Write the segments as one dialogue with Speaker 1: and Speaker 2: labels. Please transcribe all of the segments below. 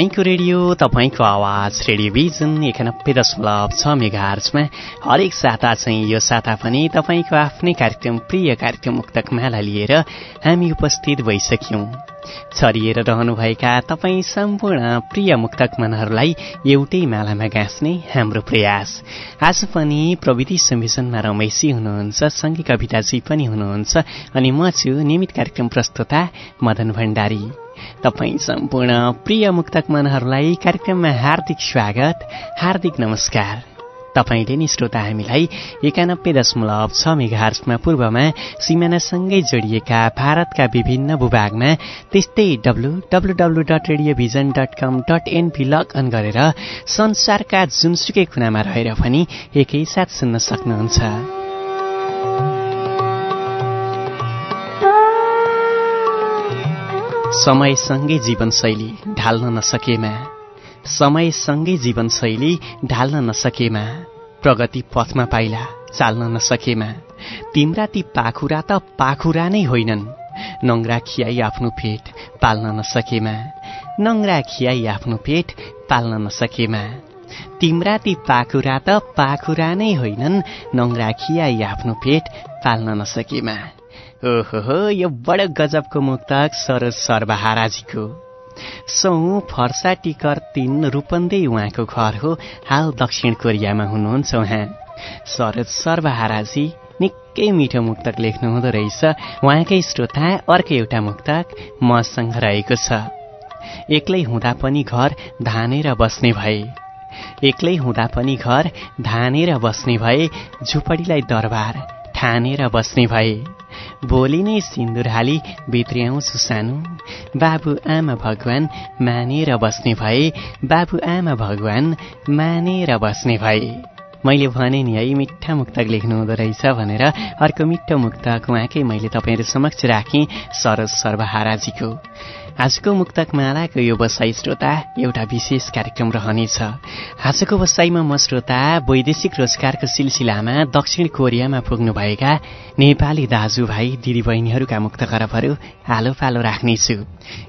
Speaker 1: तपाईँको रेडियो तपाईँको आवाज रेडियोभिजन एकानब्बे दशमलव छ मेगार्चमा हरेक साता चाहिँ यो साता पनि तपाईँको आफ्नै कार्यक्रम प्रिय कार्यक्रम मुक्तक माला लिएर हामी उपस्थित भइसक्यौँ। छरिएर रहनुभएका तपाईँ सम्पूर्ण प्रिय मुक्तक मनहरूलाई एउटै मालामा गाँच्ने हाम्रो प्रयास। आज पनि प्रविधि संयोजनमा रमेशी हुनुहुन्छ सङ्घी कविताजी पनि हुनुहुन्छ अनि म छु नियमित कार्यक्रम प्रस्तुता मदन भण्डारी। तपाईँ सम्पूर्ण प्रिय मुक्तक मनहरूलाई कार्यक्रममा हार्दिक स्वागत हार्दिक नमस्कार। तपाईँले नि श्रोता हामीलाई एकानब्बे दशमलव छ मेघार्समा पूर्वमा सिमानासँगै जोडिएका भारतका विभिन्न भूभागमा त्यस्तै W W W dot radio vision dot com dot NP log on गरेर संसारका जुनसुकै कुनामा रहेर पनि एकैसाथ सुन्न सक्नुहुन्छ। समयसँगै जीवनशैली ढाल्न नसकेमा समयसँगै जीवनशैली ढाल्न नसकेमा प्रगति पथमा पाइला चाल्न नसकेमा। तिम्रा ती पाखुरा त पाखुरा नै होइनन्। नङ्ग्रा खियाई आफ्नो पेट पाल्न नसकेमा। नङ्ग्रा खियाई आफ्नो पेट पाल्न नसकेमा। तिम्रा ती पाखुरा त पाखुरा नै होइनन्। नङ्ग्रा खियाई आफ्नो पेट पाल्न नसकेमा। ओहो यो बडो गजबको मुक्तक सरोज सर्वहाराजीको सौ फर्सा टिकर तिन रूपन्दै उहाँको घर हो। हाल दक्षिण कोरियामा हुनुहुन्छ उहाँ। सरोज सर्वहाराजी निकै मिठो मुक्तक लेख्नु हुँदो रहेछ। उहाँकै श्रोता अर्को एउटा मुक्तक मसँग रहेको छ। एक्लै हुँदा पनि घर धानेर बस्ने भए। एक्लै हुँदा पनि घर धानेर बस्ने भए। झुपडीलाई दरबार ठानेर बस्ने भए। भोलि नै सिन्दुर हाली भित्र्याउँछु सानो बाबु आमा भगवान मानेर बस्ने भए। बाबु आमा भगवान मानेर बस्ने भए। मैले भने नि है मिठा मुक्तक लेख्नु हुँदो रहेछ भनेर। अर्को मिठो मुक्तक उहाँकै मैले तपाईँहरू समक्ष राखेँ सरज सर्वहाराजीको। आजको मुक्तक मालाको यो बसाई श्रोता एउटा विशेष कार्यक्रम रहनेछ आजको बसाइमा म श्रोता वैदेशिक रोजगारको सिलसिलामा दक्षिण कोरियामा पुग्नुभएका नेपाली दाजुभाइ दिदीबहिनीहरूका मुक्त खरबहरू आलो पालो राख्नेछु।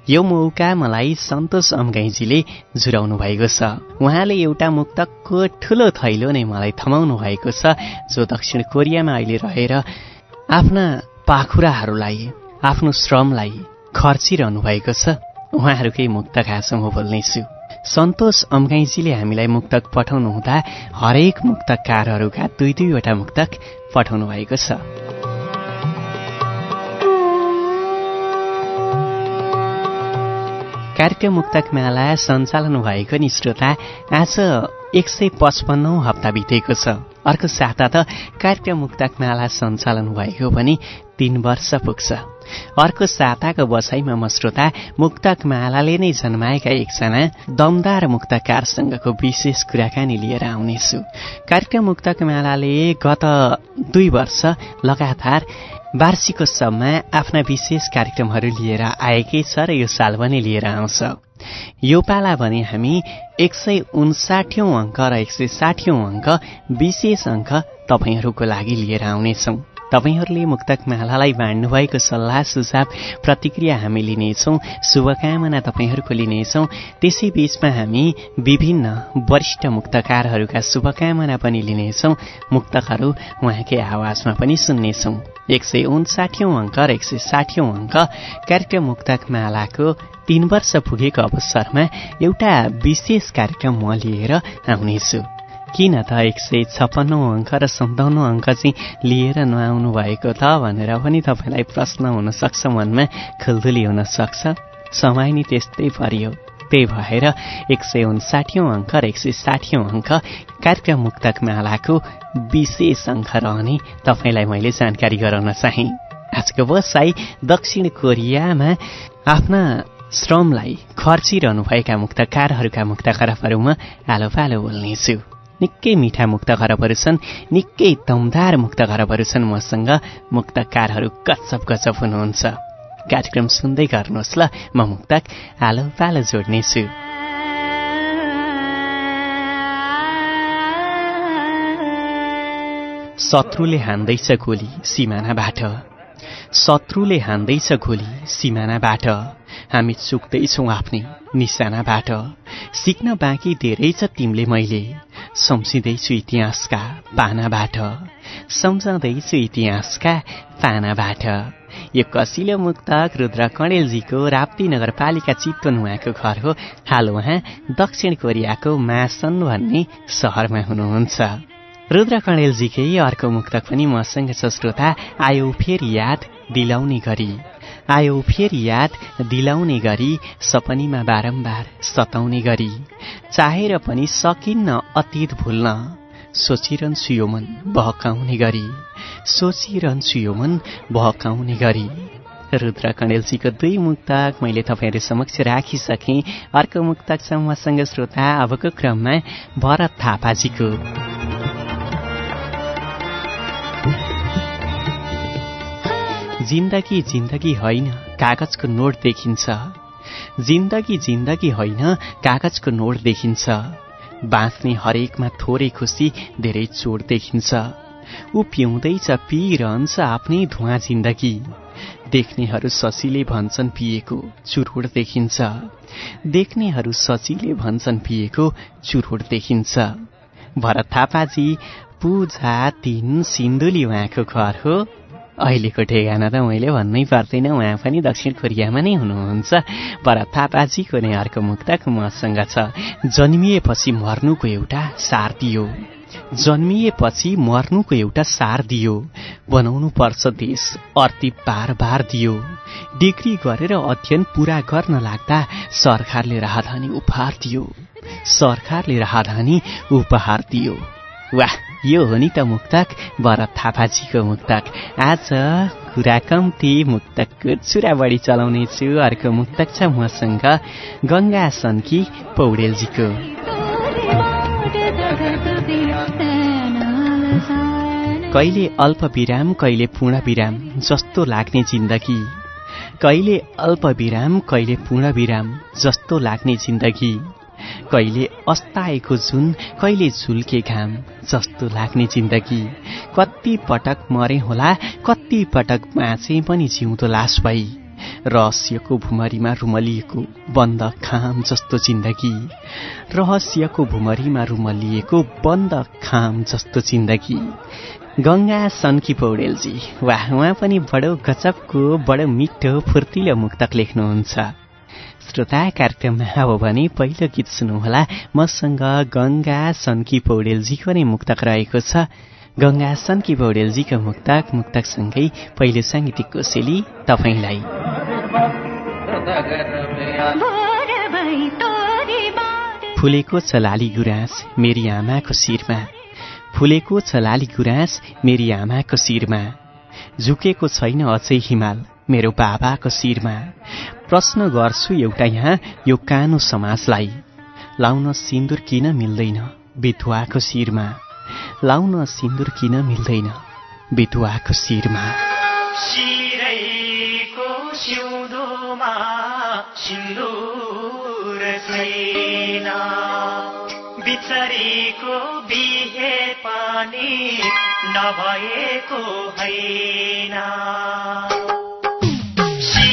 Speaker 1: यो मौका मलाई सन्तोष अम्गाईजीले जुराउनु भएको छ। उहाँले एउटा मुक्तकको ठुलो थैलो नै मलाई थमाउनु भएको छ जो दक्षिण कोरियामा अहिले रहेर आफ्ना पाखुराहरूलाई आफ्नो श्रमलाई खर्चिरहनु भएको छ। उहाँहरूकै मुक्तक आज म बोल्नेछु। सन्तोष अम्गाईजीले हामीलाई मुक्तक पठाउनु हुँदा हरेक मुक्तकारहरूका दुई दुईवटा मुक्तक पठाउनु भएको छ। कार्यक्रम मुक्तक माला सञ्चालन भएको नि श्रोता आज एक सय पचपन्नौ हप्ता बितेको छ। अर्को साता त कार्यक्रम मुक्तक माला सञ्चालन भएको पनि तीन वर्ष पुग्छ। अर्को साताको बसाइमा म श्रोता मुक्तक मालाले नै जन्माएका एकजना दमदार मुक्तकारसँगको विशेष कुराकानी लिएर आउनेछु। कार्यक्रम मुक्तक मालाले गत दुई वर्ष लगातार वार्षिकोत्सवमा आफ्ना विशेष कार्यक्रमहरू लिएर आएकै छ र यो साल पनि लिएर आउँछ। यो पाला भने हामी एक सय उन्साठौँ अङ्क र एक सय साठौँ अङ्क विशेष अङ्क तपाईँहरूको लागि लिएर आउनेछौँ। तपाईँहरूले मुक्तक मालालाई बाँड्नुभएको सल्लाह सुझाव प्रतिक्रिया हामी लिनेछौँ शुभकामना तपाईँहरूको लिनेछौँ। त्यसै बीचमा हामी विभिन्न वरिष्ठ मुक्तकारहरूका शुभकामना पनि लिनेछौँ। मुक्तकहरू उहाँकै आवाजमा पनि सुन्नेछौँ। एक सय उन्साठौँ अङ्क र एक सय साठौँ अङ्क कार्यक्रम मुक्तक मालाको तीन वर्ष पुगेको अवसरमा एउटा विशेष कार्यक्रम म लिएर आउनेछु। किन त एक सय छप्पन्नौ अङ्क र सन्ताउन्न अङ्क चाहिँ लिएर नआउनु भएको त भनेर पनि तपाईँलाई प्रश्न हुनसक्छ मनमा खुल्दुली हुन सक्छ। समय नि त्यस्तै परियो। त्यही भएर एक सय उन्साठौँ अङ्क र एक सय साठौँ अङ्क कार्यक्रम मुक्तक मालाको विशेष अङ्क रहने तपाईँलाई मैले जानकारी गराउन चाहेँ। आजको बसाई दक्षिण कोरियामा आफ्ना श्रमलाई खर्चिरहनुभएका मुक्तकारहरूका मुक्त आलो पालो बोल्नेछु। निकै मिठा मुक्त खरबहरू छन् निकै दमदार मुक्त खरबहरू छन् मसँग। मुक्तकारहरू गजब गजब हुनुहुन्छ। कार्यक्रम सुन्दै गर्नुहोस् ल। म मुक्तक आलो पालो जोड्नेछु। शत्रुले हान्दैछ गोली सिमानाबाट। शत्रुले हान्दैछ गोली सिमानाबाट। हामी चुक्दैछौँ आफ्नै निशानाबाट। सिक्न बाँकी धेरै छ तिमीले मैले। सम्झिँदैछु इतिहासका पानाबाट। सम्झाउँदैछु इतिहासका पानाबाट। यो कसिलो मुक्तक रुद्र कणेलजीको राप्ती नगरपालिका चितवन उहाँको घर हो। हाल उहाँ दक्षिण कोरियाको मासन भन्ने सहरमा हुनुहुन्छ। रुद्र कणेलजीकै अर्को मुक्तक पनि मसँग छ श्रोता आयो फेरि याद दिलाउने गरी। आयो फेरि याद दिलाउने गरी सपनीमा बारम्बार सताउने गरी। चाहेर पनि सकिन्न अतीत भुल्न सोचिरहन्छु यो मन बहकाउने गरी। सोचिरहन्छु यो मन बहकाउने गरी। रुद्र कणेलजीको दुई मुक्तक मैले तपाईँहरू समक्ष राखिसकेँ। अर्को मुक्तक छ मसँग श्रोता अबको क्रममा भरत थापाजीको जिन्दगी जिन्दगी होइन कागजको नोट देखिन्छ। जिन्दगी जिन्दगी होइन कागजको नोट देखिन्छ। बाँच्ने हरेकमा थोरै खुसी धेरै चोट देखिन्छ। ऊ पिउँदैछ पिइरहन्छ आफ्नै धुवा जिन्दगी। देख्नेहरू सचिले भन्छन् पिएको चुरोट देखिन्छ। देख्नेहरू सचिले भन्छन् पिएको चुरोट देखिन्छ। भरत थापाजी पूजा तिन सिन्धुली उहाँको घर हो। अहिलेको ठेगाना त मैले भन्नै पर्दैन उहाँ पनि दक्षिण कोरियामा नै हुनुहुन्छ। भरत थापाजीको नै अर्को मुक्तक मसँग छ। जन्मिएपछि मर्नुको एउटा सार दियो। जन्मिएपछि मर्नुको एउटा सार दियो। बनाउनु पर्छ देश अर्ती बार बार दियो। डिग्री गरेर अध्ययन पूरा गर्न लाग्दा सरकारले राहदानी उपहार दियो। सरकारले राहदानी उपहार दियो। वाह यो हो नि त मुक्तक भरत थापाजीको मुक्तक। आज कुरा कम्ती मुक्तकको चुरा बढी चलाउने छु अर्को मुक्तक छ मसँग गङ्गा सन्की पौडेलजीको। कहिले अल्प विराम कहिले पूर्ण विराम जस्तो लाग्ने जिन्दगी। कहिले अल्प विराम कहिले पूर्ण विराम जस्तो लाग्ने जिन्दगी। कहिले अस्ताएको जुन कहिले झुल्के घाम जस्तो लाग्ने जिन्दगी। कति पटक मरे होला कति पटक बाँचे पनि जिउँदो लास भई। रहस्यको भुमरीमा रुमलिएको बन्द खाम जस्तो जिन्दगी। रहस्यको भुमरीमा रुमलिएको बन्द खाम जस्तो जिन्दगी। गङ्गा सन्की पौडेलजी वाह उहाँ पनि बडो गजबको बडो मिठो फुर्तिलो मुक्तक लेख्नुहुन्छ। श्रोता कार्यक्रममा हो भने पहिलो गीत सुन्नुहोला। मसँग गङ्गा सन्की पौडेलजीको नै मुक्तक रहेको छ। गङ्गा सन्की पौडेलजीको मुक्तक मुक्तकसँगै पहिलो साङ्गीतिक कोसेली तपाईँलाई। फुलेको छ लाली गुराँस मेरी आमाको शिरमा। फुलेको छ लाली गुराँस मेरी आमाको शिरमा। झुकेको छैन अझै हिमाल मेरो बाबाको शिरमा। प्रश्न गर्छु एउटा यहाँ यो कानो समाजलाई। लाउन सिन्दुर किन मिल्दैन बिधुवाको शिरमा? लाउन सिन्दुर किन मिल्दैन बिधुवाको शिरमा?
Speaker 2: बिचरीको बिहे पनि नभएको होइन।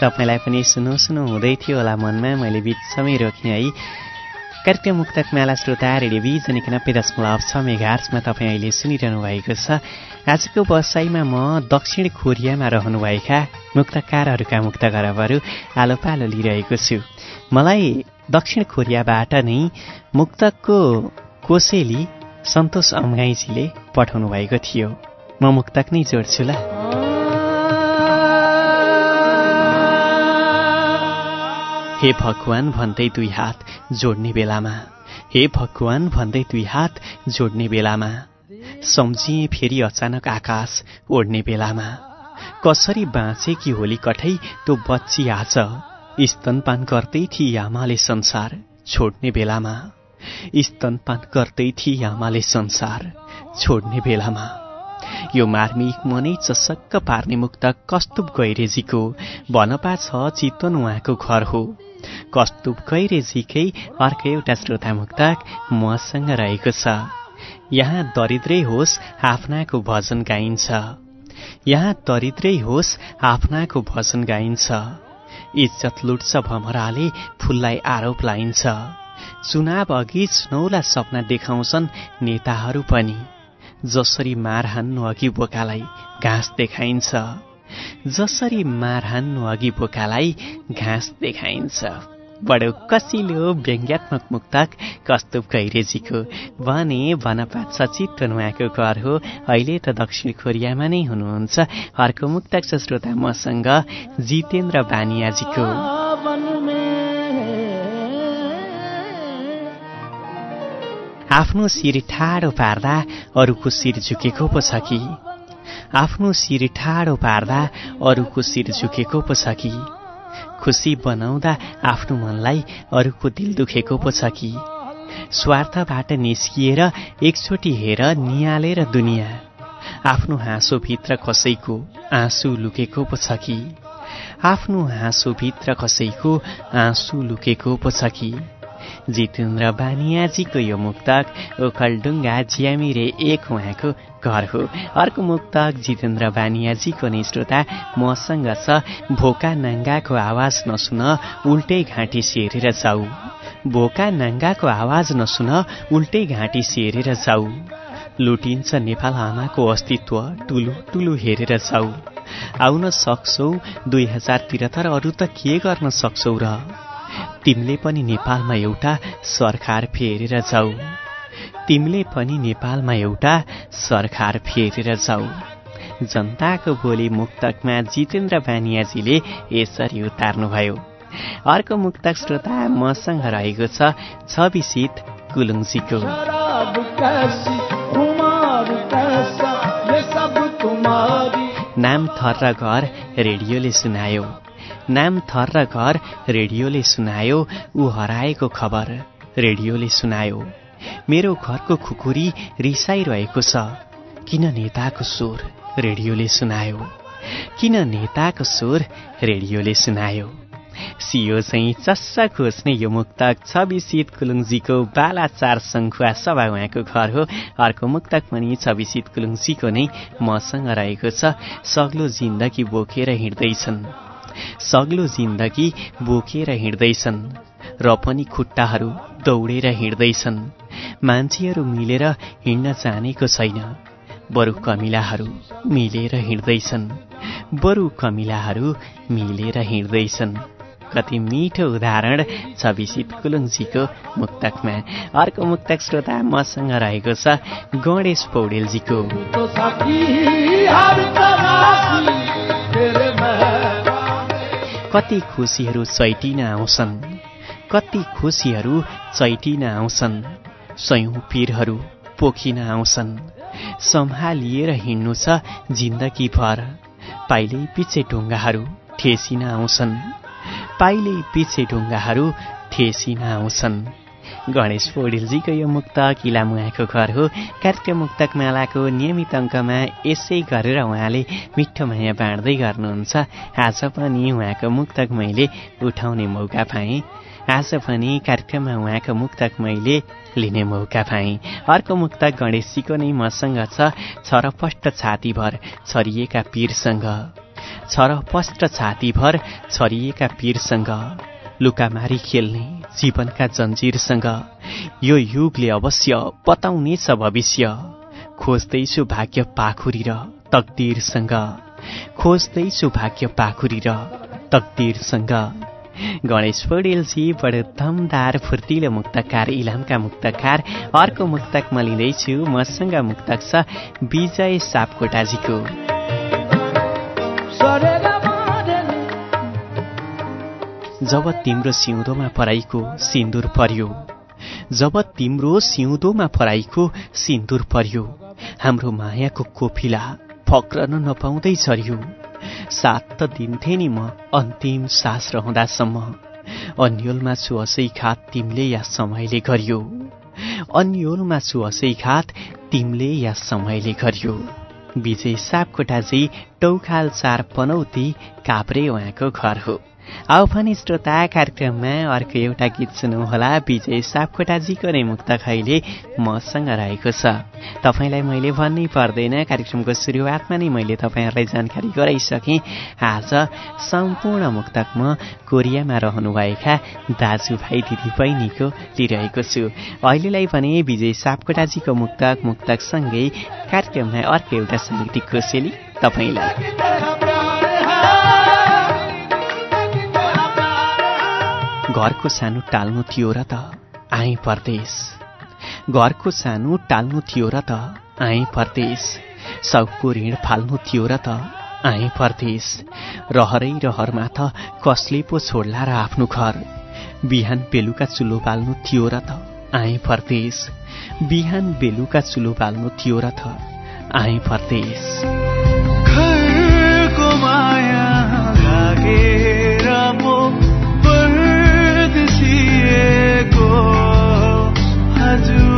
Speaker 1: तपाईँलाई पनि सुनु सुनु हुँदै थियो होला मनमा मैले बिचमै रोकेँ है। कार्यक्रम मुक्तक मेला श्रोता रेडियो बिजनिक नब्बे दशमलव छ मेघार्समा तपाईँ अहिले सुनिरहनु भएको छ। आजको बसाइमा म दक्षिण कोरियामा रहनुभएका मुक्तकारहरूका मुक्त गरबहरू आलो पालो लिइरहेको छु। मलाई दक्षिण कोरियाबाट नै मुक्तकको कोसेली सन्तोष अम्गाईजीले पठाउनु भएको थियो। म मुक्तक नै जोड्छु ल। हे भगवान भन्दै दुई हात जोड्ने बेलामा। हे भगवान भन्दै दुई हात जोड्ने बेलामा। सम्झिए फेरि अचानक आकाश ओढ्ने बेलामा। कसरी बाँचे कि होली कठै त्यो बच्ची आज? स्तनपान गर्दै थिए आमाले संसार छोड्ने बेलामा। स्तनपान गर्दै थिए आमाले संसार छोड्ने बेलामा। यो मार्मिक मनै चसक्क पार्ने मुक्त कस्तुप गैरेजीको बनपा छ चितवन उहाँको घर हो। कस्तुप गैरेजीकै अर्को एउटा श्रोता मुक्तक मसँग रहेको छ। यहाँ दरिद्रै होस् आफ्नाको भजन गाइन्छ। यहाँ दरिद्रै होस् आफ्नाको भजन गाइन्छ। इज्जत लुट्छ भमराले फुललाई आरोप लाइन्छ। चुनाव अघि चुनौला सपना देखाउँछन् नेताहरू पनि। जसरी मार हान्नु अघि बोकालाई घाँस देखाइन्छ। जसरी मार हान्नु अघि बोकालाई घाँस देखाइन्छ। बडो कसिलो व्यङ्ग्यात्मक मुक्तक कस्तुप गैरेजीको। भने वनपात सचित उहाँको घर हो। अहिले त दक्षिण कोरियामा नै हुनुहुन्छ। अर्को मुक्तक छ श्रोता मसँग जितेन्द्र बानियाजीको। आफ्नो शिर ठाडो पार्दा अरूको शिर झुकेको पो छ कि। आफ्नो शिर ठाडो पार्दा अरूको शिर झुकेको पो छ कि खुसी बनाउँदा आफ्नो मनलाई अरूको दिल दुखेको पो छ कि स्वार्थबाट निस्किएर एकचोटि हेर निहालेर दुनियाँ। आफ्नो हाँसोभित्र कसैको आँसु लुकेको पो छ कि आफ्नो हाँसोभित्र कसैको आँसु लुकेको पो छ कि जितेन्द्र बानियाजीको यो मुक्तक ओखलडुङ्गा ज्यामिरे एक उहाँको घर हो। अर्को मुक्तक जितेन्द्र बानियाजीको नै श्रोता मसँग छ भोका नाङ्गाको आवाज नसुन उल्टै घाँटी सेरेर जाऊ। भोका नाङ्गाको आवाज नसुन उल्टै घाँटी सेरेर जाऊ। लुटिन्छ नेपाल आमाको अस्तित्व टुलु टुलु हेरेर जाऊ। आउन सक्छौ दुई हजार त्रिहत्तर अरू त के गर्न सक्छौ र? तिमीले पनि नेपालमा एउटा सरकार फेरेर जाऊ। तिमीले पनि नेपालमा एउटा सरकार फेरेर जाऊ। जनताको बोली मुक्तकमा जितेन्द्र बानियाजीले यसरी उतार्नुभयो। अर्को मुक्तक श्रोता मसँग रहेको छ छविसित
Speaker 3: तुम्हारी
Speaker 1: नाम थर र घर रेडियोले सुनायो। नाम थर र घर रेडियोले सुनायो ऊ हराएको खबर रेडियोले सुनायो। मेरो घरको खुकुरी रिसाइरहेको छ। किन नेताको स्वर रेडियोले सुनायो? किन नेताको स्वर रेडियोले सुनायो? सियो चाहिँ चस्सा खोज्ने यो मुक्तक छविसित कुलुङजीको बालाचार सङ्खुवा सभा उहाँको घर हो। अर्को मुक्तक पनि छविसित कुलुङजीको नै मसँग रहेको छ। सग्लो जिन्दगी बोकेर हिँड्दैछन्। सग्लो जिन्दगी बोकेर हिँड्दैछन् र पनि खुट्टाहरू दौडेर हिँड्दैछन्। मान्छेहरू मिलेर हिँड्न जानेको छैन। बरु कमिलाहरू मिलेर हिँड्दैछन्। बरु कमिलाहरू मिलेर हिँड्दैछन्। कति मिठो उदाहरण छविसित कुलुङजीको मुक्तकमा। अर्को मुक्तक श्रोता मसँग रहेको छ गणेश पौडेलजीको। कति खुसीहरू चैटिन आउँछन्? कति खुसीहरू चैटिन आउँछन्? सयौँ पीरहरू पोखिन आउँछन्। सम्हालिएर हिँड्नु छ जिन्दगी भर पाइलै पछि ढुङ्गाहरू ठेसिन आउँछन्। पाइलै पछि ढुङ्गाहरू ठेसिन आउँछन्। गणेश पौडेलजीको यो मुक्त किला मुहाको घर हो। कार्यक्रम मुक्तक मालाको नियमित अङ्कमा यसै गरेर उहाँले मिठो माया बाँड्दै गर्नुहुन्छ। आज पनि उहाँको मुक्तक मैले उठाउने मौका पाएँ। आज पनि कार्यक्रममा उहाँको मुक्तक मैले लिने मौका पाएँ। अर्को मुक्तक गणेशजीको नै मसँग छ छरपष्ट छातीभर छरिएका पीरसँग। छरपष्ट छातीभर छरिएका पीरसँग। लुकामारी खेल्ने जीवनका जन्जिरसँग यो युगले अवश्य बताउनेछ भविष्य। खोज्दैछु भाग्य पाखुरी र तकदिरसँग। खोज्दैछु भाग्य पाखुरी र तकदिरसँग। गणेश पौडेलजी बडो दमदार फुर्तिलो मुक्तकार इलामका मुक्तकार अर्को मुक्तक म लिँदैछु मसँग मुक्तक छ विजय सापकोटाजीको। जब तिम्रो सिउँदोमा पराईको सिन्दुर पर्यो जब तिम्रो सिउँदोमा पराईको सिन्दुर पर्यो हाम्रो मायाको कोफिला फक्रन नपाउँदै झर्यो सात त दिन्थे नि म अन्तिम सास रहँदासम्म। अन्यलमा छु असै घात तिमीले या समयले गरियो। अन्यलमा छु असै घात तिमीले या समयले गरियो। विजय सापकोटाजी टौखाल चार पनौती काभ्रे उहाँको घर हो। आउ पनि श्रोता कार्यक्रममा अर्को एउटा गीत सुनौँ होला विजय सापकोटाजीको नै मुक्त खैले मसँग रहेको छ। तपाईँलाई मैले भन्नै पर्दैन कार्यक्रमको सुरुवातमा नै मैले तपाईँहरूलाई जानकारी गराइसकेँ। आज सम्पूर्ण मुक्तक म कोरियामा रहनुभएका दाजुभाइ दिदीबहिनीको लिइरहेको छु। अहिलेलाई भने विजय सापकोटाजीको मुक्तक मुक्तकसँगै कार्यक्रममा अर्को एउटा साङ्गीतिक कोसेली तपाईँलाई। घरको सानो टाल्नु थियो र त आएँ परदेश। घरको सानो टाल्नु थियो र त आएँ परदेश। सबको ऋण फाल्नु थियो र त आएँ परदेश। रहरै रहरमा त कसले पो छोड्ला र आफ्नो घर? बिहान बेलुका चुलो बाल्नु थियो र त आएँ परदेश। बिहान बेलुका चुलो बाल्नु थियो र त आएँ परदेश।
Speaker 3: माया लागेर हजुर घरको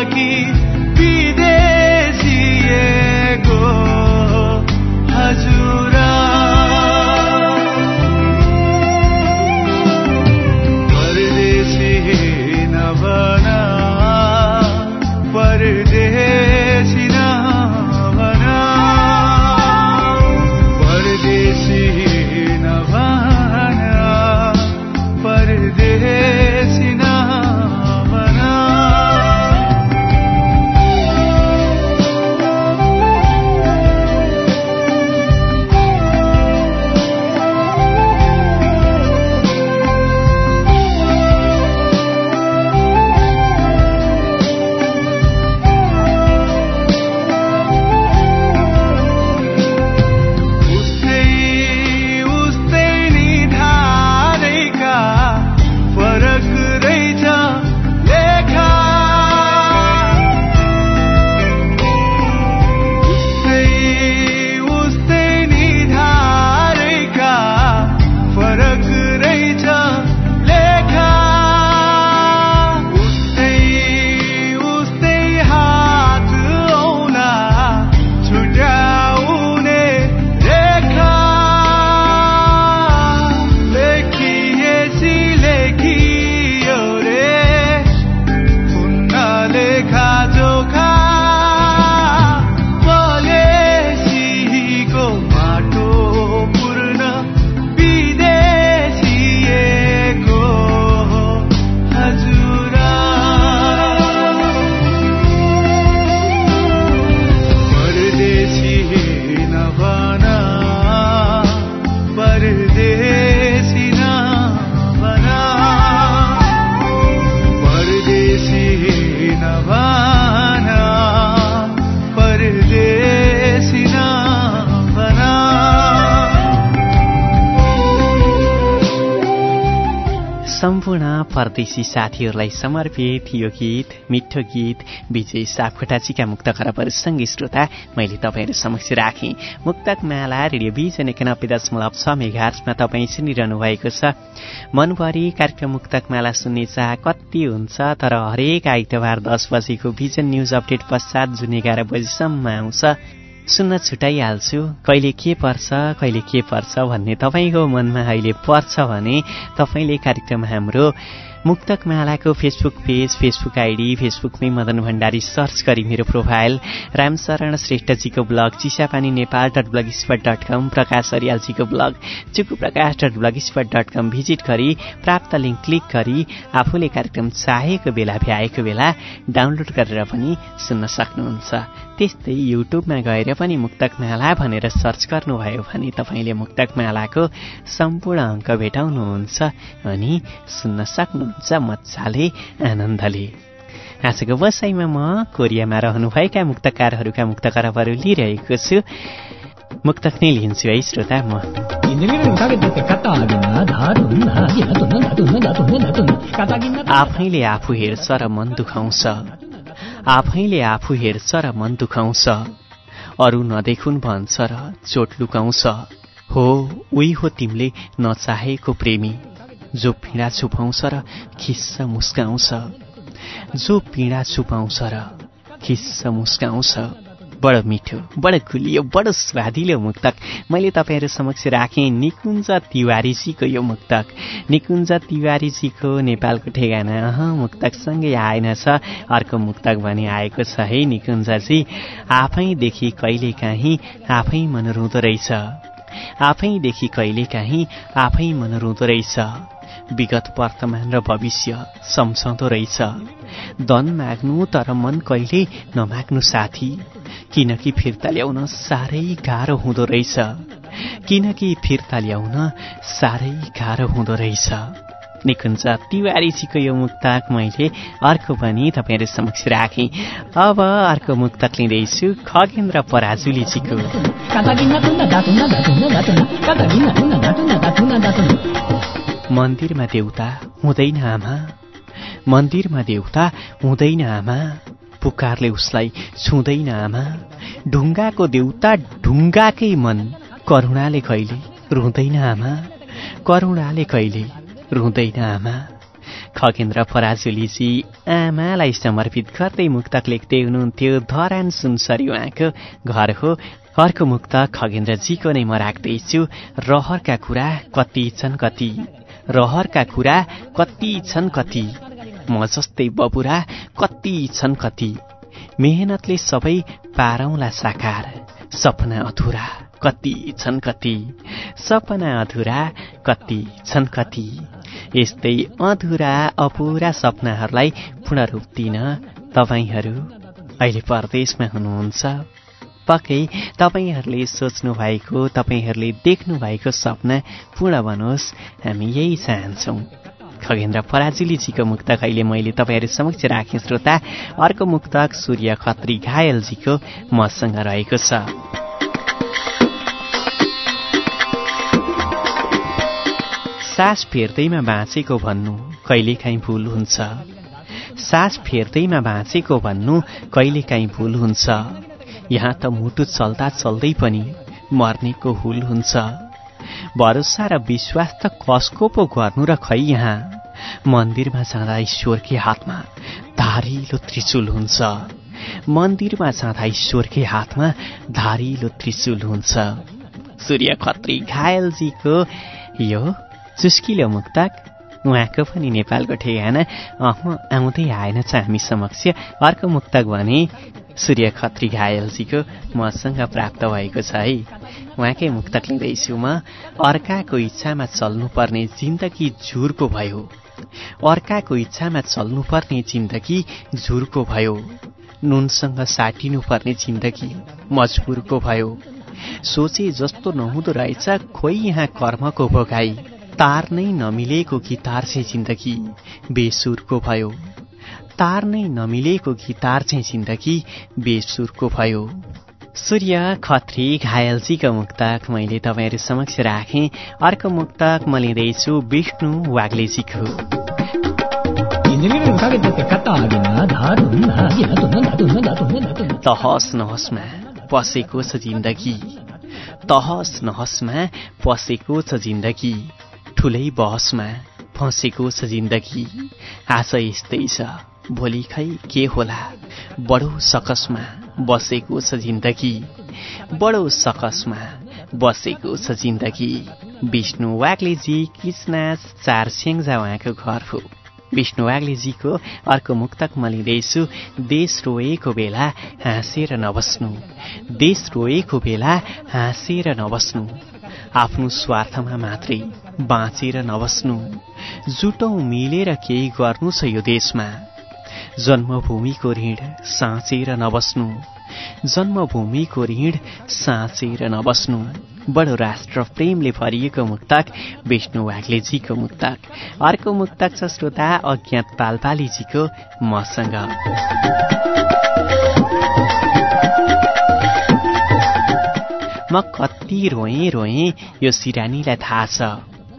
Speaker 1: aquí. परदेशी साथीहरूलाई समर्पित यो गीत मिठो गीत विजय सापकोटाजीका मुक्त खराबहरूसँगै श्रोता मैले तपाईँहरू समक्ष राखेँ। मुक्तक माला रेडियो बिजन एकानब्बे दशमलव छ मेघार्समा तपाईँ सुनिरहनु भएको छ। मनभरि कार्यक्रम मुक्तक माला सुन्ने चाह कति हुन्छ तर हरेक आइतबार दस बजेको भिजन न्युज अपडेट पश्चात जुन एघार बजीसम्म आउँछ सुन्न छुटाइहाल्छु कहिले के पर्छ कहिले के पर्छ भन्ने तपाईँको मनमा अहिले पर्छ भने तपाईँले कार्यक्रम हाम्रो मुक्तक मालाको फेसबुक पेज फेसबुक आइडी फेसबुकमै मदन भण्डारी सर्च गरी मेरो profile Ramsharan श्रेष्ठजीको blog Chisapani Nepal dot blogspot dot com Prakash अरियालजीको blog Chuku Prakash dot blogspot dot com visit गरी प्राप्त लिङ्क क्लिक गरी आफूले कार्यक्रम चाहेको बेला भ्याएको बेला डाउनलोड गरेर पनि सुन्न सक्नुहुन्छ। त्यस्तै युट्युबमा गएर पनि मुक्तक माला भनेर सर्च गर्नुभयो भने तपाईँले मुक्तक मालाको सम्पूर्ण अङ्क भेटाउनुहुन्छ अनि सुन्न सक्नुहुन्छ। मजाले आनन्दले। आजको बसाइमा म कोरियामा रहनुभएका मुक्तकारहरूका मुक्त खराबहरू लिइरहेको छु। मुक्तक नै लिन्छु है श्रोता म। आफैले आफू हेर्छ र मन दुखाउँछ। आफैले आफू हेर्छ र मन दुखाउँछ। अरू नदेखुन् भन्छ र चोट लुकाउँछ। हो उही हो तिमीले नचाहेको प्रेमी। जो पीडा छुपाउँछ र खिस्स मुस्काउँछ। जो पीडा छुपाउँछ र खिस्स मुस्काउँछ। बडो मिठो बडो गुलियो बडो स्वादिलो मुक्तक। मैले तपाईँहरू समक्ष राखेँ निकुञ्ज तिवारीजीको यो मुक्तक। निकुञ्ज तिवारीजीको नेपालको ठेगाना। अह मुक्तकसँगै छ। अर्को मुक्तक भने आएको छ। है निकुञ्जजी आफैदेखि कहिलेकाहीँ आफै मन रुँदो रहेछ। आफैदेखि कहिलेकाहीँ आफै मन रुँदो रहेछ। विगत वर्तमान र भविष्य सम्झाउँदो रहेछ। धन माग्नु तर मन कहिले नमाग्नु साथी। किनकि फिर्ता ल्याउन साह्रै गाह्रो हुँदो रहेछ। किनकि फिर्ता ल्याउन साह्रै गाह्रो हुँदो रहेछ। निकुञ्ज तिवारीजीको यो मुक्तक मैले अर्को पनि तपाईँहरू समक्ष राखेँ। अब अर्को मुक्तक लिँदैछु खगेन्द्र पराजुलीजीको। मन्दिरमा देउता हुँदैन आमा। मन्दिरमा देउता हुँदैन आमा। पुकारले उसलाई छुँदैन आमा। ढुङ्गाको देउता ढुङ्गाकै मन करुणाले कहिले रुँदैन आमा। करुणाले कहिले रुँदैन आमा। खगेन्द्र पराजुलीजी आमालाई समर्पित गर्दै मुक्तक लेख्दै हुनुहुन्थ्यो धरान सुनसरी उहाँको घर हो अर्को मुक्त खगेन्द्रजीको नै म राख्दैछु। रहरका कुरा कति छन् कति रहरका कुरा कति छन् कति? म जस्तै बबुरा कति छन् कति? मेहनतले सबै पारौँला साकार। सपना अधुरा कति छन् कति? सपना अधुरा कति छन् कति? यस्तै अधुरा अपुरा सपनाहरूलाई पूर्ण रूप दिन तपाईँहरू अहिले परदेशमा हुनुहुन्छ। पक्कै तपाईँहरूले सोच्नु भएको तपाईँहरूले देख्नु भएको सपना पूर्ण बनोस् हामी यही चाहन्छौँ। खगेन्द्र पराजुलीजीको मुक्तक अहिले मैले तपाईँहरू समक्ष राखेँ श्रोता? अर्को मुक्तक सूर्य खत्री घायलजीको मसँग रहेको छ। सास फेर्दैमा बाँचेको भन्नु कहिलेकाहीँ भुल हुन्छ। सास फेर्दैमा बाँचेको भन्नु कहिलेकाहीँ भुल हुन्छ। यहाँ त मुटु चल्दा चल्दै पनि मर्नेको हुल हुन्छ। भरोसा र विश्वास त कसको पो गर्नु र खै यहाँ? मन्दिरमा जाँदा ईश्वरकै हातमा धारिलो त्रिशुल हुन्छ। मन्दिरमा जाँदा ईश्वरकै हातमा धारिलो त्रिशुल हुन्छ। सूर्य खत्री घायलजीको यो चुस्किलो मुक्तक उहाँको पनि नेपालको ठेगाना अह आउँदै छ हामी समक्ष। अर्को मुक्तक भने सूर्य खत्री घायलजीको मसँग प्राप्त भएको छ है। उहाँकै मुक्तक लिँदैछु म। अर्काको इच्छामा चल्नुपर्ने जिन्दगी झुरको भयो। अर्काको इच्छामा चल्नुपर्ने जिन्दगी झुरको भयो। नुनसँग साटिनुपर्ने जिन्दगी मजबुरको भयो। सोचे जस्तो नहुँदो रहेछ खोइ यहाँ कर्मको भोगाई। तार नै नमिलेको गितार चाहिँ जिन्दगी। बेसुरको भयो। तार नै नमिलेको गितार चाहिँ जिन्दगी बेसुरको भयो। सूर्य खत्री घायलजीको मुक्तक मैले तपाईँहरू समक्ष राखेँ। अर्को मुक्तक म लिँदैछु विष्णु वाग्लेजीको। तहस नहसमा पसेको छ जिन्दगी। तहस नहसमा पसेको छ जिन्दगी। ठुलै बहसमा फँसेको छ जिन्दगी। आज यस्तै छ। भोलि खै के होला? बडो सकसमा बसेको छ जिन्दगी। बडो सकसमा बसेको छ जिन्दगी। विष्णु वाग्लेजी कृष्णा चार स्याङ्जा उहाँको घर हो। विष्णु वाग्लेजीको अर्को मुक्तक म लिँदैछु। देश रोएको बेला हाँसेर नबस्नु। देश रोएको बेला हाँसेर नबस्नु। आफ्नो स्वार्थमा मात्रै बाँचेर नबस्नु। जुटौँ मिलेर केही गर्नु छ यो देशमा। जन्मभूमिको ऋण साँचेर नबस्नु। जन्मभूमिको ऋण साँचेर नबस्नु। बडो राष्ट्र प्रेमले भरिएको मुक्तक विष्णु वाग्लेजीको मुक्तक। अर्को मुक्तक छ श्रोता अज्ञात पालपालीजीको मसँग। म कति रोएँ रोएँ यो सिरानीलाई थाहा छ।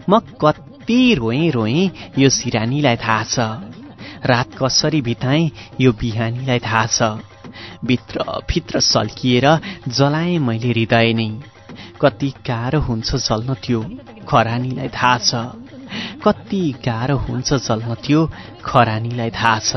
Speaker 1: म कति रोएँ रोएँ यो सिरानीलाई थाहा छ। रात कसरी बिताएँ यो बिहानीलाई थाहा छ। भित्र भित्र सल्किएर जलाएँ मैले हृदय नै। कति गाह्रो हुन्छ जल्न त्यो खरानीलाई थाहा छ। कति गाह्रो हुन्छ जल्न त्यो खरानीलाई थाहा छ।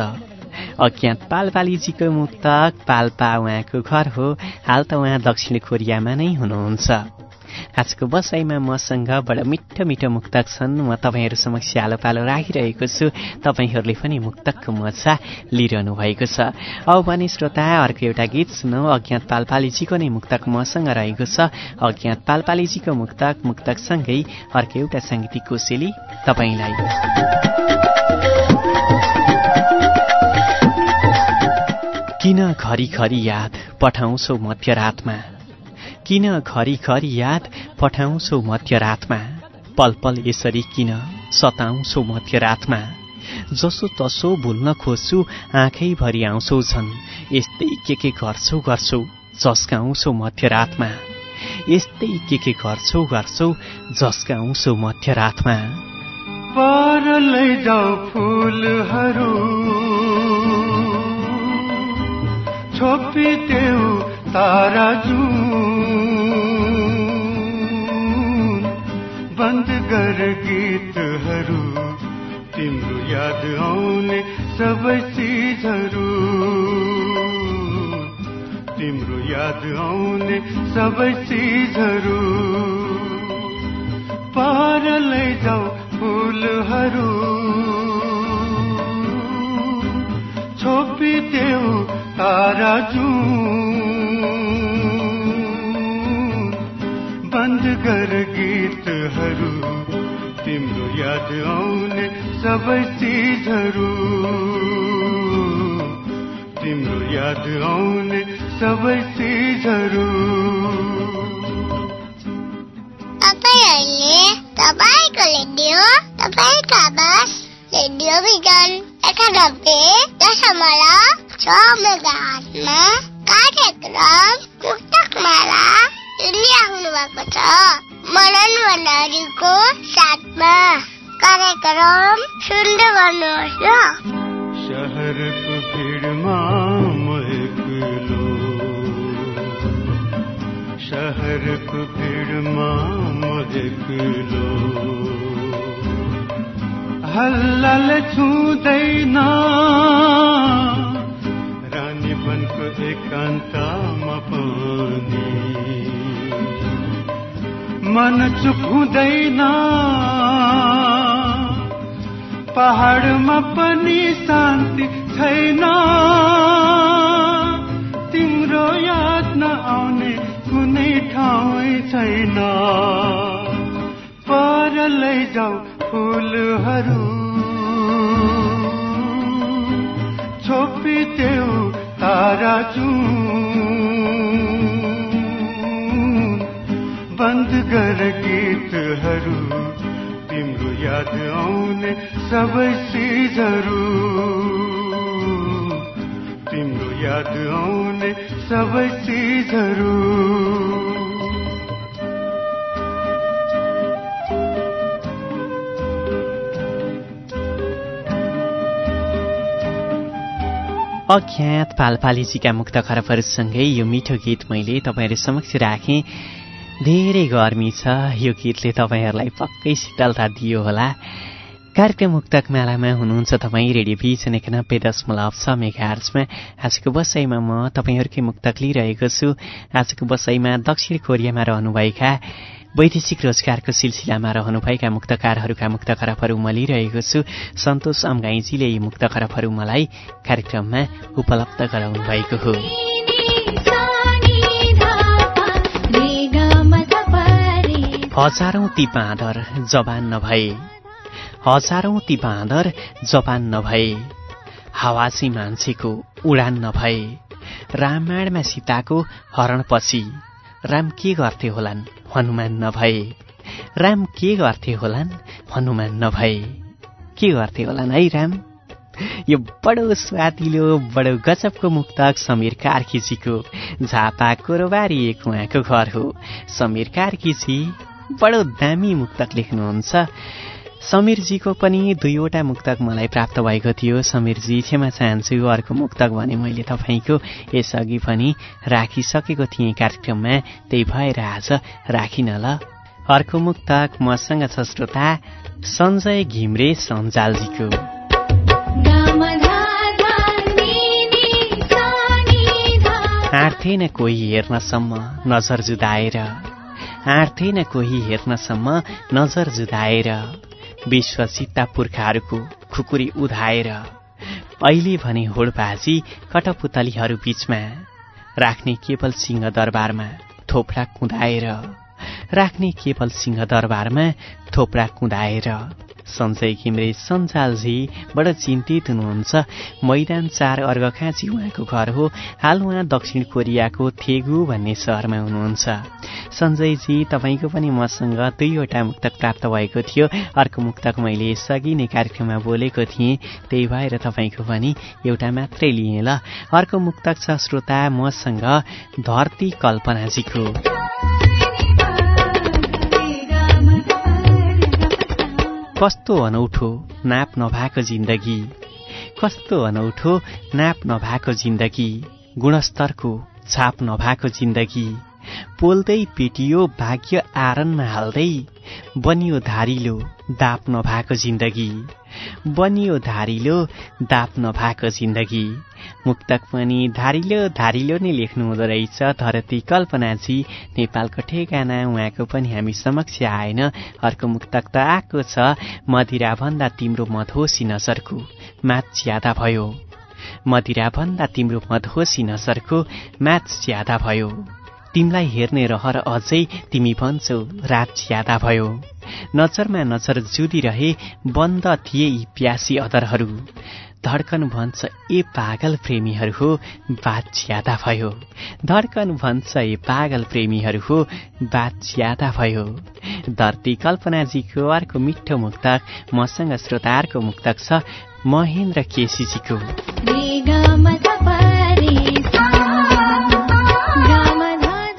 Speaker 1: अज्ञात पालपालीजीको मुक्तक पाल्पा उहाँको घर हो। हाल त उहाँ दक्षिण कोरियामा नै हुनुहुन्छ। आजको बसाइमा मसँग बडा मिठो मिठो मुक्तक छन्। म तपाईँहरू समक्ष आलो पालो राखिरहेको छु। तपाईँहरूले पनि मुक्तकको मजा लिइरहनु भएको छ। अब भने श्रोता अर्को एउटा गीत सुनौ। अज्ञात पालपालीजीको नै मुक्तक मसँग रहेको छ। अज्ञात पालपालीजीको मुक्तक मुक्तकसँगै अर्को एउटा साङ्गीतिक कोसेली तपाईँलाई। किन घरिघरि याद पठाउँछौ मध्यरातमा? किन घरिघरि याद पठाउँछौ मध्यरातमा? पल पल यसरी किन सताउँछौ मध्यरातमा? जसो तसो भुल्न खोज्छु आँखैभरि आउँछौ झन्। यस्तै के के गर्छौ गर्छौ जस्काउँछौ मध्यरातमा। यस्तै के के गर्छौ गर्छौ जस्काउँछौ मध्यरातमा।
Speaker 3: लैजाऊ फुलहरू। तारा जुन बन्द गर गीतहरू तिम्रो याद आउने सबै चिजहरू तिम्रो याद आउने सबै चिजहरू पार लैजाऊ फुलहरू छोपिदेऊ तारा जुन बंद गर गीतहरू तिम्रो याद आउने सबै चिजहरू तिम्रो याद आउने सबै चिजहरू
Speaker 4: तपाईँहरूले तपाईँको रेडियो, तपाईँको आवाज़ रेडियो एकानब्बे दशमलव छ कार्यक्रम मुक्तकमाला सुनिराख्नु भएको छ मनन भण्डारीको साथमा कार्यक्रम सुन्दै गर्नुहोस् ल
Speaker 3: शहरको भिडमा म एक्लो शहरको भिडमा म एक्लो रानी बनको एकान्तमा मन चुप हुँदैन। पहाडमा पनि शान्ति छैन। तिम्रो याद नआउने कुनै ठाउँ छैन। पर लैजाऊ फुलहरू। छोपिदेऊ तारा जुन गर गीतहरू तिम्रो याद आउने सबै चिजहरू तिम्रो याद आउने सबै चिजहरू
Speaker 1: अज्ञात पालपालीजीका मुक्त खरबहरूसँगै यो मिठो गीत मैले तपाईँहरू समक्ष राखेँ। धेरै गर्मी छ। यो गीतले तपाईँहरूलाई पक्कै शीतलता दियो होला। कार्यक्रम मुक्तक मालामा हुनुहुन्छ तपाईँ रेडियो भिजन एकानब्बे दशमलव छ मेघार्समा आजको बसाइमा म तपाईँहरूकै मुक्तक लिइरहेको छु। आजको बसाइमा दक्षिण कोरियामा रहनुभएका वैदेशिक रोजगारको सिलसिलामा रहनुभएका मुक्तकारहरूका मुक्त खराबहरू म लिइरहेको छु। सन्तोष अम्गाईजीले यी मुक्त खराबहरू मलाई कार्यक्रममा उपलब्ध गराउनु भएको हो। हजारौं ती बाँदर जवान नभए। हजारौं ती बाँदर जवान नभए। हावासी मान्छेको उडान नभए। रामायणमा सीताको हरणपछि राम के गर्थे होलान्? हनुमान नभए। राम के गर्थे होलान्? हनुमान नभए। के गर्थे होलान् है राम? यो बडो स्वादिलो बडो गजबको मुक्तक समीर कार्कीजीको झापा कोरोबारी उहाँको घर हो। समीर कार्कीजी बडो दामी मुक्तक लेख्नुहुन्छ। समीरजीको पनि दुईवटा मुक्तक मलाई प्राप्त भएको थियो। समीरजी क्षमा चाहन्छु अर्को मुक्तक भने मैले तपाईँको यसअघि पनि राखिसकेको थिएँ कार्यक्रममा। त्यही भएर आज राखिन ल। अर्को मुक्तक मसँग छ श्रोता सञ्जय घिम्रे सञ्जालजीको। आँट्थेन कोही हेर्नसम्म नजर जुदाएर। आँट्थेन कोही हेर्नसम्म नजर जुदाएर विश्वसिता पुर्खाहरूको खुकुरी उधाएर। अहिले भने होडबाजी कटपुतलीहरू बीचमा राख्ने केवल सिंह दरबारमा थोप्रा कुदाएर राख्ने केवल सिंह दरबारमा थोप्रा कुदाएर। सञ्जय घिम्रे सञ्जालजी बडो चिन्तित हुनुहुन्छ। मैदान चार अर्घखाँची उहाँको घर हो। हाल उहाँ दक्षिण कोरियाको थेगु भन्ने सहरमा हुनुहुन्छ। सञ्जयजी तपाईँको पनि मसँग दुईवटा मुक्तक प्राप्त भएको थियो। अर्को मुक्तक मैले यसअघि नै कार्यक्रममा बोलेको थिएँ। त्यही भएर तपाईँको पनि एउटा मात्रै लिएँ ल। अर्को मुक्तक छ श्रोता मसँग धरती कल्पनाजीको। कस्तो अनौठो नाप नभएको जिन्दगी। कस्तो अनौठो नाप नभएको जिन्दगी। गुणस्तरको छाप नभएको जिन्दगी। पोल्दै पिटियो भाग्य आरनमा हाल्दै बनियो धारिलो दाप नभएको जिन्दगी। बनियो धारिलो दाप नभएको जिन्दगी। मुक्तक पनि धारिलो धारिलो नै लेख्नु हुँदो रहेछ धरती कल्पनाजी नेपालको ठेगाना उहाँको पनि हामी समक्ष आएन। अर्को मुक्तक त आएको छ मदिराभन्दा तिम्रो मधोसी नजरको मात ज्यादा भयो। मदिराभन्दा तिम्रो मधोसी नजरको मात ज्यादा भयो। तिमीलाई हेर्ने रहर अझै तिमी भन्छौ रात ज्यादा भयो। नजरमा नजर जुदिरहे बन्द थिए यी प्यासी अदरहरू। धड्कन भन्छ ए पागल प्रेमीहरू हो बात ज्यादा भयो। धड्कन भन्छ ए पागल प्रेमीहरू हो बात ज्यादा भयो। धरती कल्पनाजीको अर्को मिठो मुक्तक मसँग श्रोताहरूको मुक्तक छ महेन्द्र केसीजीको।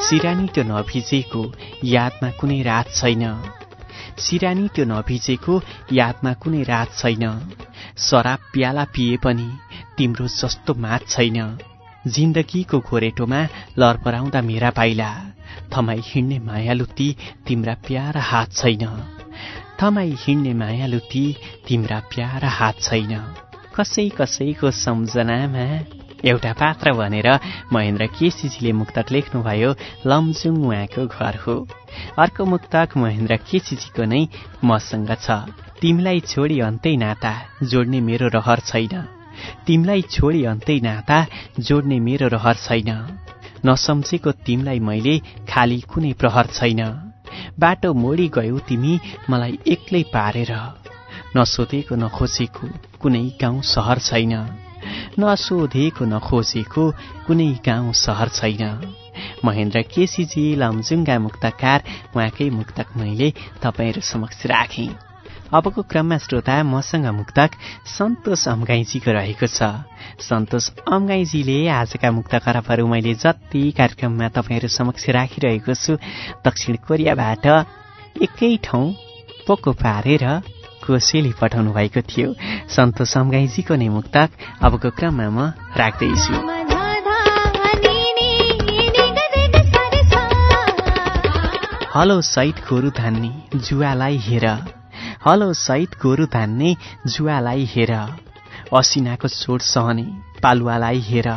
Speaker 1: सिरानी त्यो नभिजेको यादमा कुनै रात छैन। सिरानी त्यो नभिजेको यादमा कुनै रात छैन। शराब प्याला पिए पनि तिम्रो जस्तो मात छैन। जिन्दगीको गोरेटोमा लरपराउँदा मेरा पाइला। थमाई हिँड्ने मायालुती तिम्रा प्यारा हात छैन। थमाई हिँड्ने मायालुती तिम्रा प्यारा हात छैन। कसै कसैको सम्झनामा एउटा पात्र भनेर महेन्द्र केसीजीले मुक्तक लेख्नुभयो लमजुङ उहाँको घर हो। अर्को मुक्तक महेन्द्र केसीजीको नै मसँग छ। तिमीलाई छोडी अन्तै नाता जोड्ने मेरो रहर छैन। तिमीलाई छोडी अन्तै नाता जोड्ने मेरो रहर छैन। नसम्झेको तिमीलाई मैले खाली कुनै प्रहर छैन। बाटो मोडी गयौ तिमी मलाई एक्लै पारेर। नसोधेको नखोजेको कुनै गाउँ सहर छैन। नसोधेको नखोजेको कुनै गाउँ सहर छैन। महेन्द्र केसीजी लमजुङ्गा मुक्तकार उहाँकै मुक्तक मैले तपाईँहरू समक्ष राखेँ। अबको क्रममा श्रोता मसँग मुक्तक सन्तोष अम्गाईजीको रहेको छ। सन्तोष अम्गाईजीले आजका मुक्त खराबहरू मैले जति कार्यक्रममा तपाईँहरू समक्ष राखिरहेको छु दक्षिण कोरियाबाट एकै ठाउँ पोको पारेर कोसेली पठाउनु भएको थियो। सन्तोष अम्गाईजीको नै मुक्तक अबको क्रममा म राख्दैछु। हलो सैत गोरु धान्ने जुवालाई हेर। हलो सहित गोरु धान्ने जुवालाई हेर। असिनाको चोट सहने पालुवालाई हेर।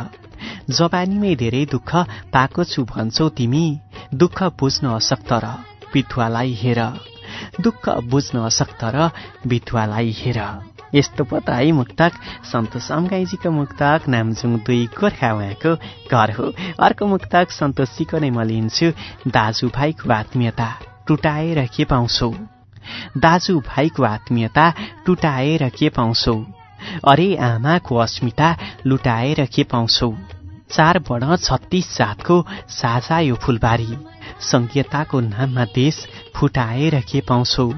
Speaker 1: जवानीमै धेरै दुःख पाएको छु भन्छौ तिमी। दुःख बुझ्न असक्त र बिथुवालाई हेर। दुःख बुझ्न असक्त र बिथुवालाई हेर। यस्तो पता है मुक्तक। सन्तोष अम्गाईजीको मुक्तक नामजुङ दुई गोर्खा उहाँको घर हो। अर्को मुक्तक सन्तोषजीको नै म लिन्छु। दाजुभाइको आत्मीयता टुटाएर के पाउँछौ? दाजु भाइको आत्मीयता टुटाएर के पाउँछौ? अरे आमाको अस्मिता लुटाएर के पाउँछौ? चार बढ छत्तिस जातको साझा यो फुलबारी। संघीयताको नाममा देश फुटाएर के पाउँछौ।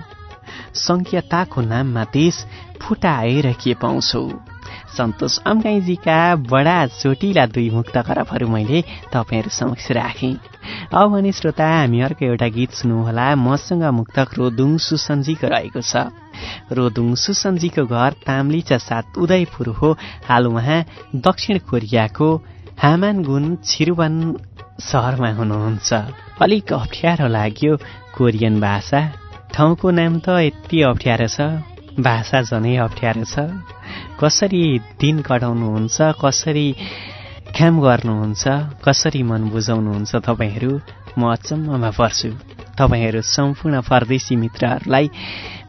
Speaker 1: संघीयताको नाममा देश फुटाएर के पाउँछौ। सन्तोष अम्गाईजीका बडा चोटिला दुई मुक्त खराबहरू मैले तपाईँहरू समक्ष राखेँ। अब भने श्रोता हामी अर्को एउटा गीत सुन्नुहोला। मसँग मुक्तक रोदुङ सुसन्जीको रहेको छ। रोदुङ सुसन्जीको घर ताम्लिचा साथ उदयपुर हो। हाल उहाँ दक्षिण कोरियाको हामानगुन छिरुवन सहरमा हुनुहुन्छ। अलिक अप्ठ्यारो लाग्यो कोरियन भाषा। ठाउँको नाम त यति अप्ठ्यारो छ। भाषा झनै अप्ठ्यारो छ। कसरी दिन कटाउनुहुन्छ कसरी काम गर्नुहुन्छ कसरी मन बुझाउनुहुन्छ तपाईँहरू म अचम्ममा पर्छु। तपाईँहरू सम्पूर्ण परदेशी मित्रहरूलाई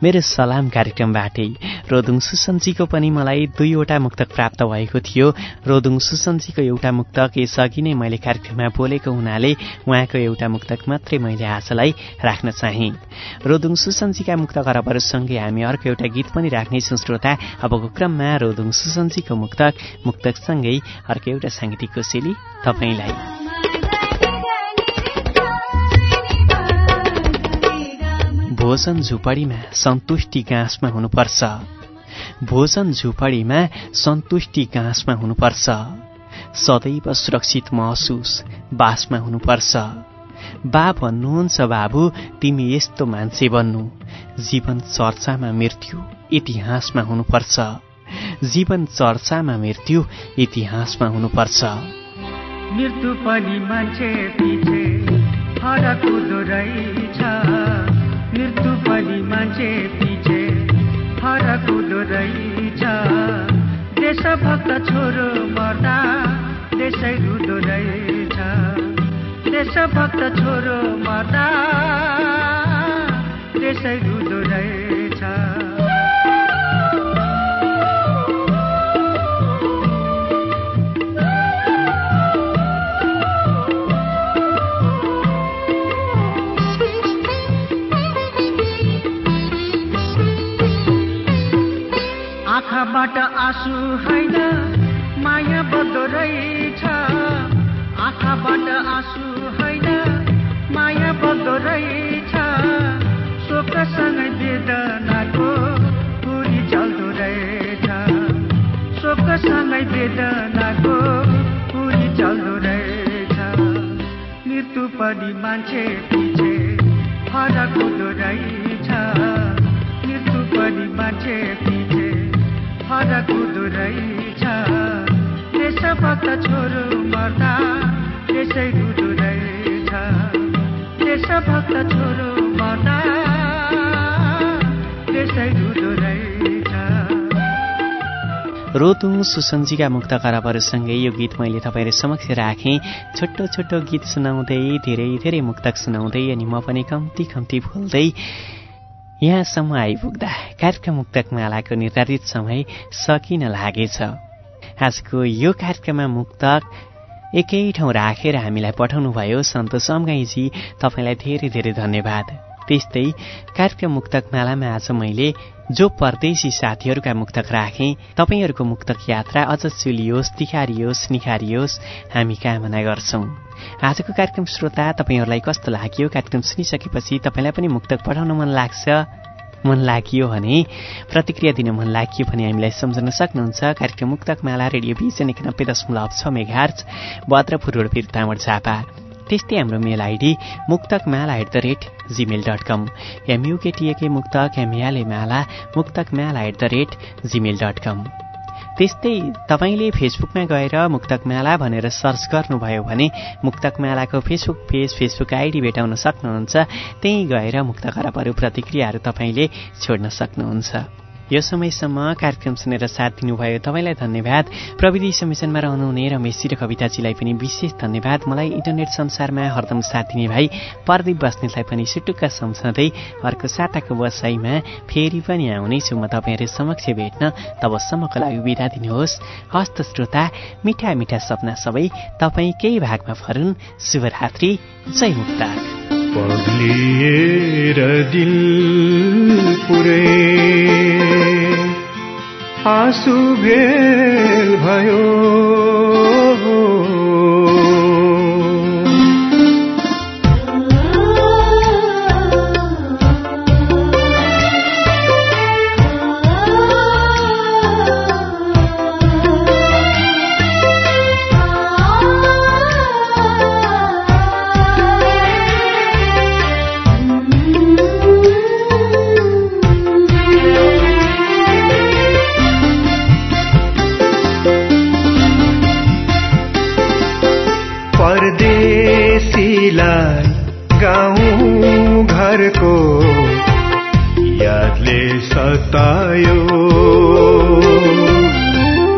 Speaker 1: मेरो सलाम कार्यक्रमबाटै रोदुङ सुसन्जीको पनि मलाई दुईवटा मुक्तक प्राप्त भएको थियो। रोदुङ सुसन्जीको एउटा मुक्तक यसअघि नै मैले कार्यक्रममा बोलेको हुनाले उहाँको एउटा मुक्तक मात्रै मैले आजलाई राख्न चाहेँ। रोदुङ सुसन्जीका मुक्त खराबहरूसँगै हामी अर्को एउटा गीत पनि राख्नेछौँ श्रोता। अबको क्रममा रोदुङ सुसन्जीको मुक्तक मुक्तकसँगै अर्को एउटा साङ्गीतिक कोसेली तपाईँलाई। भोजन झुपडीमा सन्तुष्टि गाँसमा हुनुपर्छ। भोजन झुपडीमा सन्तुष्टि गाँसमा हुनुपर्छ। सदैव सुरक्षित महसुस बासमा हुनुपर्छ। बा भन्नुहुन्छ बाबु तिमी यस्तो मान्छे बन्नु। जीवन चर्चामा मृत्यु इतिहासमा हुनुपर्छ। जीवन चर्चामा मृत्यु इतिहासमा हुनुपर्छ।
Speaker 5: मृत्यु पनि मान्छे पनि मान्छे पछि फरक हुँदो रहेछ। देशभक्त छोरो मर्दा देशै रुँदो रहेछ। देशभक्त छोरो मर्दा देशै रुँदो रहेछ। आँखाबाट आँसु होइन माया बग्दो रहेछ आँखाबाट आँसु होइन माया बग्दो रहेछ शोकसँगै वेदनाको पुरी चल्दो रहेछ। शोकसँगै वेदनाको पुरी चल्दो रहेछ। मृत्यु पनि मान्छे पछि फरक हुँदो रहेछ। मृत्यु पनि मान्छे पछि फरक देशभक्त छोरो मर्दा त्यसै देशभक्त छोरो मर्दा त्यसै
Speaker 1: रोतुङ सुसन्जीका मुक्त खराबहरूसँगै यो गीत मैले तपाईँहरू समक्ष राखेँ। छोटो छोटो गीत सुनाउँदै धेरै धेरै मुक्तक सुनाउँदै अनि म पनि कम्ती कम्ती बोल्दै यहाँसम्म आइपुग्दा कार्यक्रम मुक्तक मालाको निर्धारित समय सकिन लागेछ। आजको यो कार्यक्रममा मुक्तक एकै ठाउँ राखेर हामीलाई पठाउनुभयो सन्तोष अम्गाईजी तपाईँलाई धेरै धेरै धन्यवाद। त्यस्तै कार्यक्रम मुक्तक मालामा आज मैले जो परदेशी साथीहरूका मुक्तक राखेँ तपाईँहरूको मुक्तक यात्रा अझ चुलियोस् तिखारियोस् निखारियोस् हामी कामना गर्छौँ। आजको कार्यक्रम श्रोता तपाईँहरूलाई कस्तो लाग्यो? कार्यक्रम सुनिसकेपछि तपाईँलाई पनि मुक्तक पठाउन मन लाग्छ? मन लाग्यो भने प्रतिक्रिया दिन मन लाग्यो भने हामीलाई सम्झन सक्नुहुन्छ। कार्यक्रम मुक्तक माला रेडियो भिजन एकानब्बे दशमलव छ मेघार्च भद्रपुर रोड झापा। त्यस्तै हाम्रो mail ID Muktak Mala at the rate Gmail dot com M U K T A K Muktak M L A Mala Muktak Mala at the rate Gmail dot com त्यस्तै तपाईँले फेसबुकमा गएर मुक्तक माला भनेर सर्च गर्नुभयो भने मुक्तक मालाको फेसबुक पेज फेसबुक आइडी भेटाउन सक्नुहुन्छ। त्यहीँ गएर मुक्त खराबहरू प्रतिक्रियाहरू तपाईँले छोड्न सक्नुहुन्छ। यो समयसम्म कार्यक्रम सुनेर साथ दिनुभयो। तपाईँलाई धन्यवाद। प्रविधि समिशनमा रहनुहुने रमेशजी र कविताजीलाई पनि विशेष धन्यवाद। मलाई इन्टरनेट संसारमा हरदम साथ दिने भाइ प्रदीप बस्नेतलाई पनि सुटुक्का सम्झँदै अर्को साताको बसाइमा फेरि पनि आउनेछु। म तपाईँहरू समक्ष भेट्न तबसम्मको लागि विदा दिनुहोस्। हस्त श्रोता मिठा मिठा सपना सबै तपाईँ केही भागमा फरुन्। शुभरात्रि। जय मुक्ता
Speaker 6: पग्लिएर दिल पुरै। आँसु भेल भयो। सतायो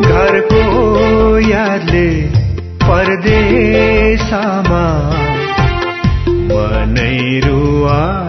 Speaker 6: घरको यादले परदेशमा मनै रुवायो